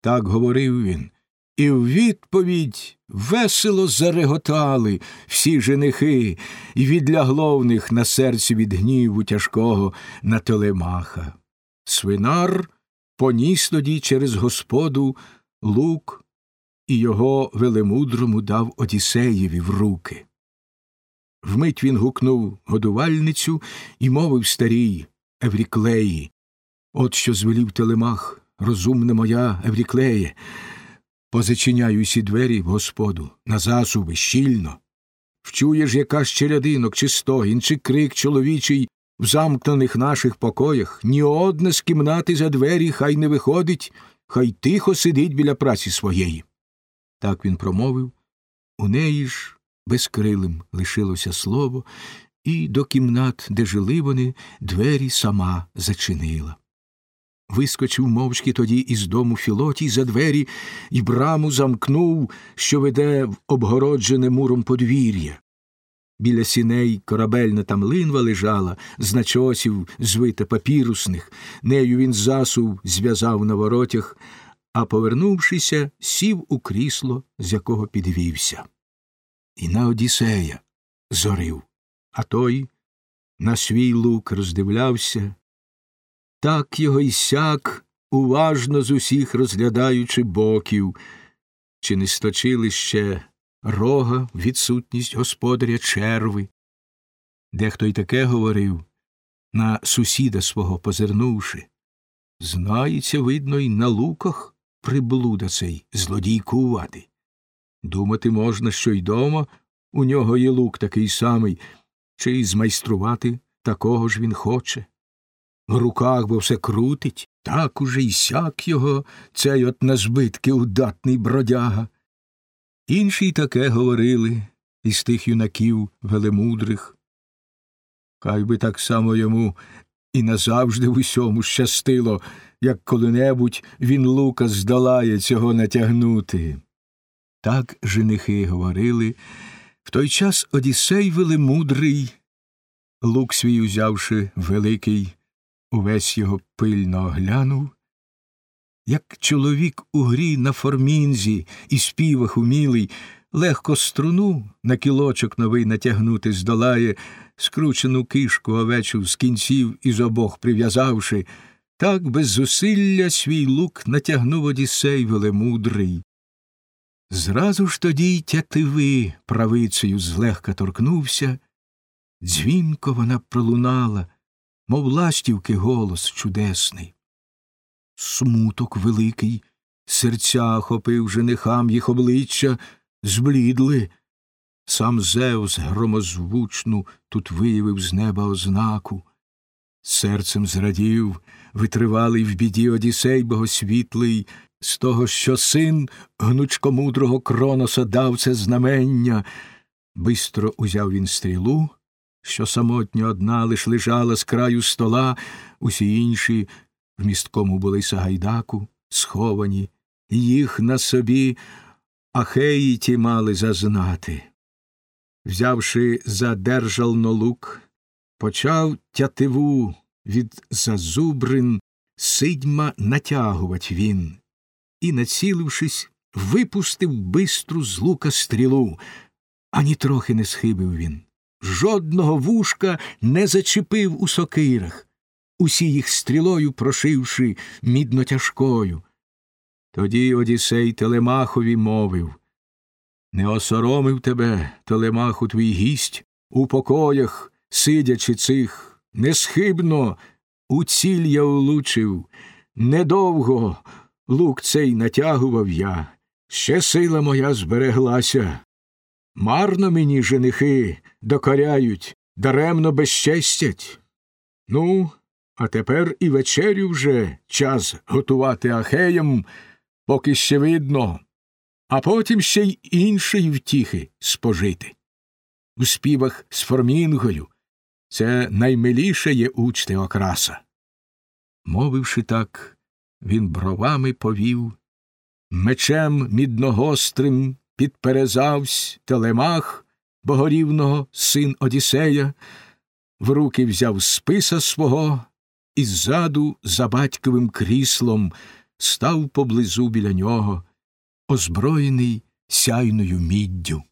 Так говорив він, і в відповідь весело зареготали всі женихи, і відлягло в них на серці від гніву тяжкого на телемаха. Свинар поніс тоді через господу лук і його велемудрому дав Одіссеєві в руки. Вмить він гукнув годувальницю і мовив старій Евріклеї. От що звелів телемах, розумна моя Евріклеє. Позачиняю усі двері в господу, на засуви, щільно. Вчуєш, яка ще рядинок, чи стогін, чи крик чоловічий в замкнених наших покоях, ні одна з кімнати за двері хай не виходить, хай тихо сидить біля праці своєї. Так він промовив. У неї ж безкрилим лишилося слово, і до кімнат, де жили вони, двері сама зачинила. Вискочив мовчки тоді із дому Філотій за двері і браму замкнув, що веде в обгороджене муром подвір'я. Біля сіней корабельна там линва лежала, з начосів звита папірусних, нею він засув зв'язав на воротях, а, повернувшися, сів у крісло, з якого підвівся. І на Одіссея зорив, а той на свій лук роздивлявся. Так його й сяк, уважно з усіх розглядаючи боків, чи не сточили ще рога відсутність господаря черви. Дехто й таке говорив, на сусіда свого позирнувши. Знається, видно, й на луках приблуда цей злодійкувати. Думати можна, що й дома у нього є лук такий самий, чи й змайструвати такого ж він хоче. В руках бо все крутить, так уже й сяк його, цей от на збитки удатний бродяга. Інші й таке говорили із тих юнаків велемудрих. Хай би так само йому і назавжди в усьому щастило, як коли-небудь він лука здолає цього натягнути. Так женихи говорили. В той час Одіссей велемудрий, лук свій узявши великий, увесь його пильно оглянув, як чоловік у грі на формінзі і співах умілий, легко струну на кілочок новий натягнути здолає, скручену кишку овечу з кінців із обох прив'язавши, так без зусилля свій лук натягнув Одіссей велемудрий. Зразу ж тоді й тятиви правицею злегка торкнувся, дзвінко вона пролунала, мов ластівки голос чудесний. Смуток великий, серця охопив женихам їх обличчя, зблідли. Сам Зевс громозвучну тут виявив з неба ознаку. Серцем зрадів, витривалий в біді Одісей богосвітлий, з того, що син гнучкомудрого кроноса дав це знамення. Бистро узяв він стрілу, що самотньо одна лиш лежала з краю стола, усі інші в місткому були Сагайдаку, сховані, їх на собі ахеї ті мали зазнати. Взявши за держално лук, почав тятиву від зазубрин сидьма натягувать він, і, націлившись, випустив бистру з лука стрілу, ані трохи не схибив він. Жодного вушка не зачепив у сокирах, усі їх стрілою прошивши мідно тяжкою. Тоді Одісей Телемахові мовив Не осоромив тебе, Телемаху, твій гість, у покоях, сидячи цих, несхибно у ціль я улучив, недовго лук цей натягував я, ще сила моя збереглася. Марно мені женихи докоряють, даремно безчестять. Ну, а тепер і вечерю вже час готувати ахеям, поки ще видно, а потім ще й іншої втіхи спожити. У співах з формінгою це наймиліше є учте окраса. Мовивши так, він бровами повів, мечем мідногострим підперезавсь телемах богорівного син Одіссея, в руки взяв списа свого і ззаду за батьковим кріслом став поблизу біля нього, озброєний сяйною міддю.